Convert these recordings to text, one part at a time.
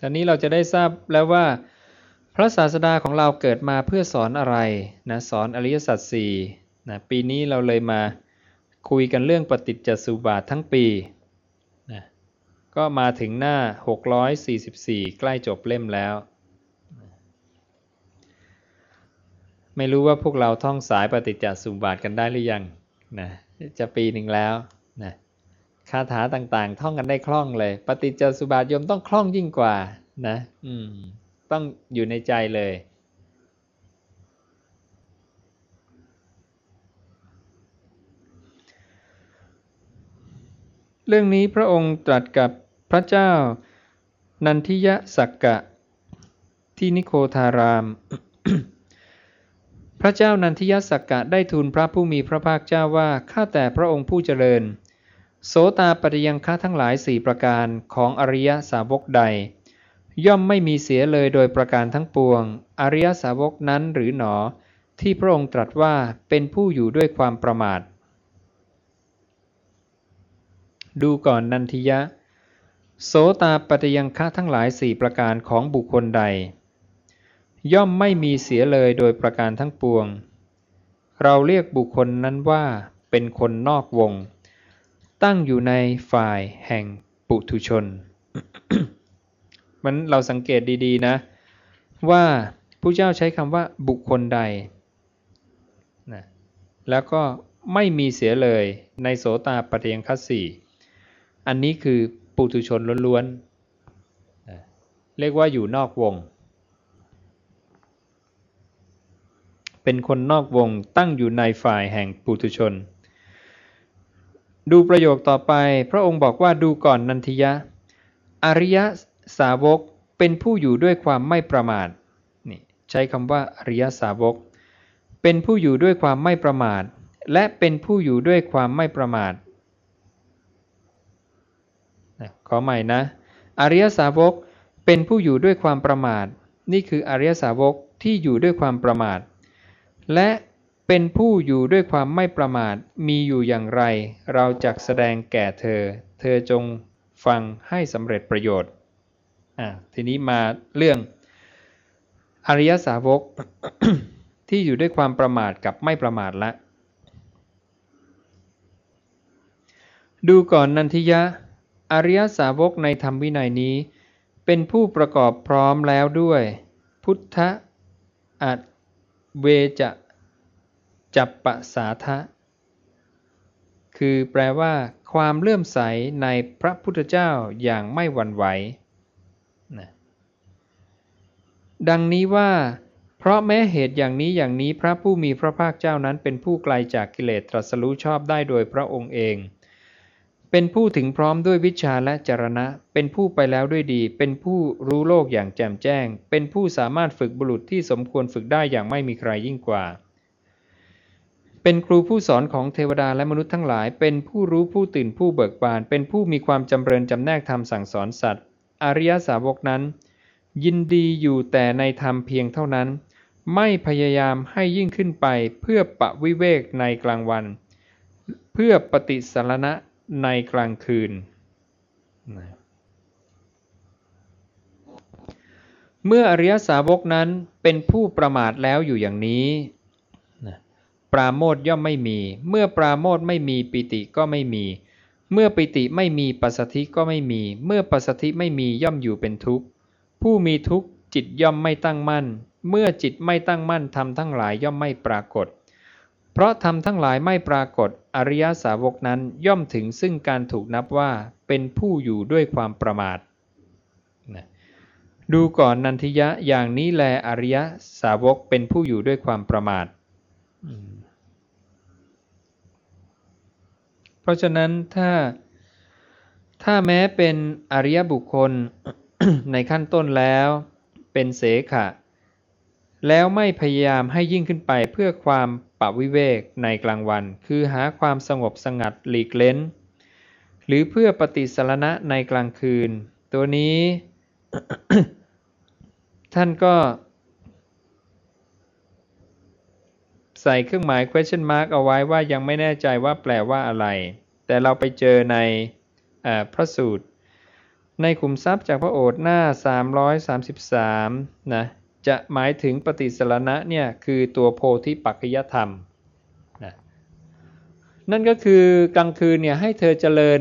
ตอนนี้เราจะได้ทราบแล้วว่า พระศาสดาของเราเกิดมาเพื่อสอนอะไรนะสอนอริยสัจสี่นะปีนี้เราเลยมาคุยกันเรื่องปฏิจจสุบาททั้งปีนะก็มาถึงหน้า 644 ใกล้จบเล่มแล้ว ไม่รู้ว่าพวกเราท่องสายปฏิจจสุบาทกันได้หรือยังนะจะปีหนึ่งแล้ว คาถาต่างๆ ท่องกันได้คล่องเลย ปฏิจจสุบาทยมต้องคล่องยิ่งกว่านะ อืม ต้องอยู่ในใจเลย เรื่องนี้พระองค์ตรัสกับพระเจ้า นันทิยสักกะ ที่นิโคทาราม พระเจ้านันทิยสักกะได้ทูลพระผู้มีพระภาคเจ้าว่า ข้าแต่พระองค์ผู้เจริญ โสตาปฏิยังคะทั้งหลายสี่ประการของอริยสาวกใด ย่อมไม่มีเสียเลยโดยประการทั้งปวง อริยสาวกนั้นหรือหนอ ที่พระองค์ตรัสว่าเป็นผู้อยู่ด้วยความประมาท ดูก่อนนันทิยะ โสตาปฏิยังคะทั้งหลายสี่ประการของบุคคลใด ย่อมไม่มีเสียเลยโดยประการทั้งปวง เราเรียกบุคคลนั้นว่าเป็นคนนอกวง ตั้งอยู่ในฝ่ายแห่งปุถุชน มันเราสังเกตดีๆนะ ว่าผู้เจ้าใช้คำว่าบุคคลใดนะแล้วก็ไม่มีเสียเลยในโสตาปฏิยังคัสสี่อันนี้คือปุถุชนล้วนๆนะเรียกว่าอยู่นอกวง เป็นคนนอกวงตั้งอยู่ในฝ่ายแห่งปุถุชน ดูประโยคต่อไป พระองค์บอกว่าดูก่อนนันทิยะ อริยสาวกเป็นผู้อยู่ด้วยความไม่ประมาทนี่ใช้คำว่าอริยสาวก เป็นผู้อยู่ด้วยความไม่ประมาท และเป็นผู้อยู่ด้วยความไม่ประมาทขอใหม่นะ อริยสาวกเป็นผู้อยู่ด้วยความประมาท นี่คืออริยสาวกที่อยู่ด้วยความประมาท และ เป็นผู้อยู่ด้วยความไม่ประมาทมีอยู่อย่างไร เราจะแสดงแก่เธอ เธอจงฟังให้สำเร็จประโยชน์อ่าทีนี้มาเรื่อง อริยสาวกที่อยู่ด้วยความประมาทกับไม่ประมาทละ ดูก่อนนันทิยะ อริยสาวกในธรรมวินัยนี้ เป็นผู้ประกอบพร้อมแล้วด้วย พุทธอัตเวจะ จับปะสาทะ คือแปลว่า ความเลื่อมใสในพระพุทธเจ้าอย่างไม่หวั่นไหวนะดังนี้ว่า เพราะแม้เหตุอย่างนี้อย่างนี้พระผู้มีพระภาคเจ้านั้นเป็นผู้ไกลจากกิเลสตรัสรู้ชอบได้โดยพระองค์เองเป็นผู้ถึงพร้อมด้วยวิชาและจรณะ เป็นผู้ไปแล้วด้วยดี เป็นผู้รู้โลกอย่างแจ่มแจ้ง เป็นผู้สามารถฝึกบุรุษที่สมควรฝึกได้อย่างไม่มีใครยิ่งกว่า เป็นครูผู้สอนของเทวดาและมนุษย์ทั้งหลาย เป็นผู้รู้ผู้ตื่นผู้เบิกบาน เป็นผู้มีความจำเริญจำแนกธรรมสั่งสอนสัตว์ อริยสาวกนั้น ยินดีอยู่แต่ในธรรมเพียงเท่านั้น ไม่พยายามให้ยิ่งขึ้นไปเพื่อปะวิเวกในกลางวัน เพื่อปฏิสารณะในกลางคืน เมื่ออริยสาวกนั้นเป็นผู้ประมาทแล้วอยู่อย่างนี้ ปราโมทย่อมไม่มี เมื่อปราโมทไม่มีปิติก็ไม่มี เมื่อปิติไม่มีปัสสธิก็ไม่มี เมื่อปัสสธิไม่มีย่อมอยู่เป็นทุกข์ ผู้มีทุกข์จิตย่อมไม่ตั้งมั่น เมื่อจิตไม่ตั้งมั่นธรรมทั้งหลายย่อมไม่ปรากฏ เพราะธรรมทั้งหลายไม่ปรากฏ อริยสาวกนั้นย่อมถึงซึ่งการถูกนับว่าเป็นผู้อยู่ด้วยความประมาทนะดูก่อนนันทิยะอย่างนี้แลอริยสาวกเป็นผู้อยู่ด้วยความประมาท เพราะฉะนั้นถ้าถ้าแม้เป็นอริยบุคคลในขั้นต้นแล้ว เป็นเสขะ แล้วไม่พยายามให้ยิ่งขึ้นไปเพื่อความปวิเวกในกลางวัน คือหาความสงบสงัดหลีกเล้น หรือเพื่อปฏิสารณะในกลางคืน ตัวนี้ ท่านก็ ใส่เครื่องหมาย question mark เอาไว้ว่ายังไม่แน่ใจว่าแปลว่าอะไร แต่เราไปเจอในพระสูตร ในขุมทรัพย์จากพระโอษฐ์หน้า 333 นะ จะหมายถึงปฏิสรณะเนี่ยคือตัวโพธิปัจจยธรรมนะนั่นก็คือกลางคืนเนี่ยให้เธอเจริญ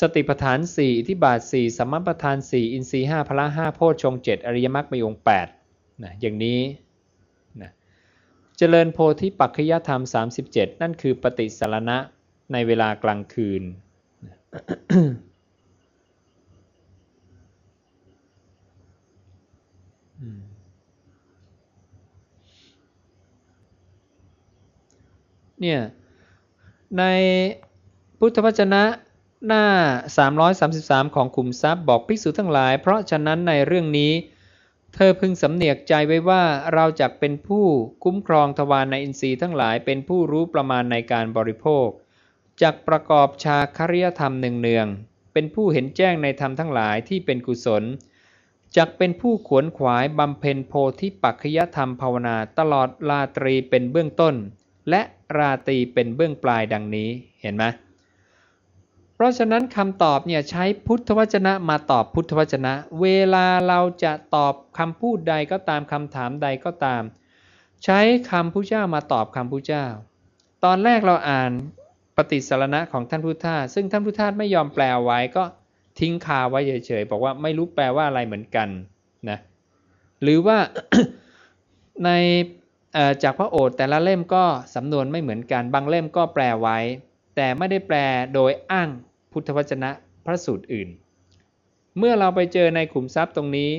สติปัฏฐาน 4 อิทิบาท 4สัมมาปัฏฐาน 4 อินทรีย์5พละ5โพชฌง7อริยมรรคมีองค์8นะอย่างนี้ เจริญโพธิปัจจยธรรม 37 นั่นคือปฏิสารณะในเวลากลางคืน เนี่ย ในพุทธวจนะหน้า 333 ของขุมทรัพย์บอกภิกษุทั้งหลาย เพราะฉะนั้นในเรื่องนี้ เธอพึงสำเนียกใจไว้ว่าเราจะเป็นผู้คุ้มครองทวารในอินทรีย์ทั้งหลายเป็นผู้รู้ประมาณในการบริโภคจักประกอบชาคริยธรรมหนึ่งเนือง เป็นผู้เห็นแจ้งในธรรมทั้งหลายที่เป็นกุศลจักเป็นผู้ขวนขวายบำเพ็ญโพธิปัจขยธรรมภาวนาตลอดราตรีเป็นเบื้องต้น และราตรีเป็นเบื้องปลายดังนี้เห็นไหม ราะฉะนั้นคำตอบเนี่ยใช้พุทธวจนะมาตอบพุทธวจนะ เวลาเราจะตอบคำพูดใดก็ตามคำถามใดก็ตาม ใช้คำพุทธเจ้ามาตอบคำพุทธเจ้า ตอนแรกเราอ่านปฏิสารณะของท่านพุทธาซึ่งท่านพุทธาไม่ยอมแปลไว้ก็ทิ้งคาไว้เฉยๆบอกว่าไม่รู้แปลว่าอะไรเหมือนกันนะหรือว่าในจากพระโอษฐ์แต่ละเล่มก็สำนวนไม่เหมือนกัน บางเล่มก็แปลไว้ แต่ไม่ได้แปลโดยอ้าง พุทธวจนะพระสูตรอื่น เมื่อเราไปเจอในขุมทรัพย์ตรงนี้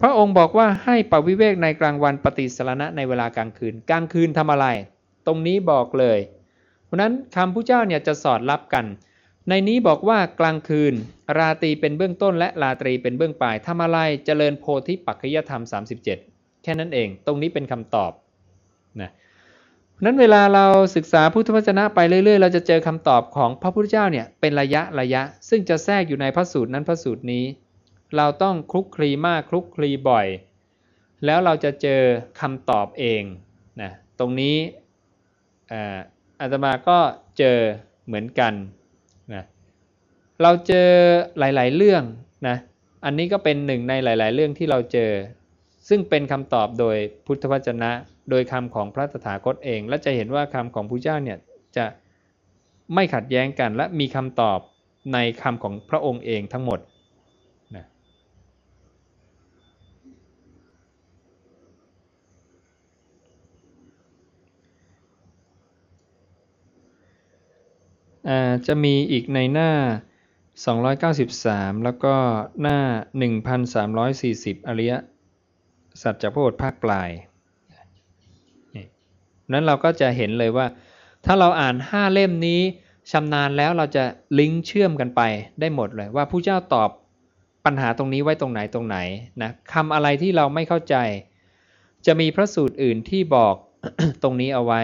พระองค์บอกว่าให้ปวิเวกในกลางวันปฏิสารณะในเวลากลางคืน กลางคืนทำอะไร ตรงนี้บอกเลย เพราะนั้นคำพระเจ้าเนี่ยจะสอดรับกัน ในนี้บอกว่ากลางคืน ราตรีเป็นเบื้องต้นและราตรีเป็นเบื้องปลายทำอะไรเจริญโพธิปัจจยธรรม 37 แค่นั้นเอง ตรงนี้เป็นคำตอบนะ นั้นเวลาเราศึกษาพุทธวจนะไปเรื่อย ๆ เราจะเจอคำตอบของพระพุทธเจ้าเนี่ยเป็นระยะระยะ ซึ่งจะแทรกอยู่ในพระสูตรนั้นพระสูตรนี้ เราต้องคลุกคลีมากคลุกคลีบ่อย แล้วเราจะเจอคำตอบเองนะตรงนี้อาตมาก็เจอเหมือนกันนะเราเจอหลาย ๆ เรื่องนะอันนี้ก็เป็นหนึ่งในหลาย ๆ เรื่องที่เราเจอ ซึ่งเป็นคำตอบโดยพุทธวจนะ โดยคำของพระตถาคตเอง และจะเห็นว่าคำของพระเจ้าเนี่ยจะไม่ขัดแย้งกันและมีคำตอบในคำของพระองค์เองทั้งหมดนะจะมีอีกในหน้า 293 แล้วก็หน้า 1340 อริยสัจจโพธภาคปลาย นั้นเราก็จะเห็นเลยว่า ถ้าเราอ่านห้าเล่มนี้ชำนาญแล้วเราจะลิงก์เชื่อมกันไปได้หมดเลยว่าผู้เจ้าตอบปัญหาตรงนี้ไว้ตรงไหนตรงไหนนะคำอะไรที่เราไม่เข้าใจ จะมีพระสูตรอื่นที่บอกตรงนี้เอาไว้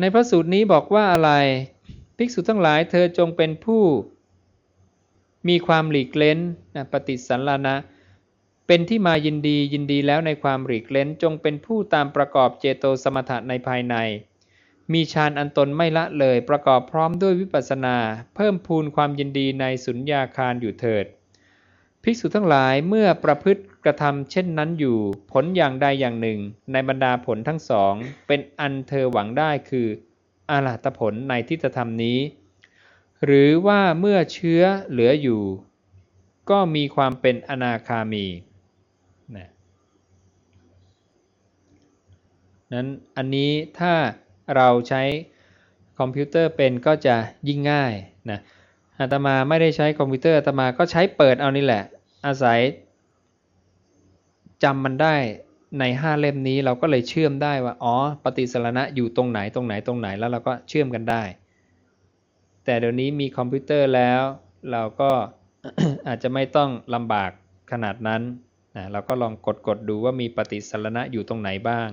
ในพระสูตรนี้บอกว่าอะไร ภิกษุทั้งหลายเธอจงเป็นผู้มีความหลีกเล้นนะปฏิสันลานะ เป็นที่มายินดียินดีแล้วในความหลีกเล้นจงเป็นผู้ตามประกอบเจโตสมถะในภายใน มีฌานอันตนไม่ละเลยประกอบพร้อมด้วยวิปัสสนา เพิ่มพูนความยินดีในสุญญาคารอยู่เถิด ภิกษุทั้งหลายเมื่อประพฤติกระทำเช่นนั้นอยู่ผลอย่างใดอย่างหนึ่ง ในบรรดาผลทั้งสอง เป็นอันเธอหวังได้คืออาลาตผลในทิฏฐธรรมนี้ หรือว่าเมื่อเชื้อเหลืออยู่ ก็มีความเป็นอนาคามี นะนั้นอันนี้ถ้าเราใช้คอมพิวเตอร์เป็นก็จะยิ่งง่ายนะอาตมาไม่ได้ใช้คอมพิวเตอร์อาตมาก็ใช้เปิดเอานี่แหละ อาศัยจำมันได้ในห้าเล่มนี้เราก็เลยเชื่อมได้ว่าอ๋อปฏิสารณะอยู่ตรงไหนตรงไหนตรงไหนแล้วเราก็เชื่อมกันได้ แต่เดี๋ยวนี้มีคอมพิวเตอร์แล้ว เราก็อาจจะไม่ต้องลำบากขนาดนั้น นะเราก็ลองกดกดดูว่ามีปฏิสารณะอยู่ตรงไหนบ้าง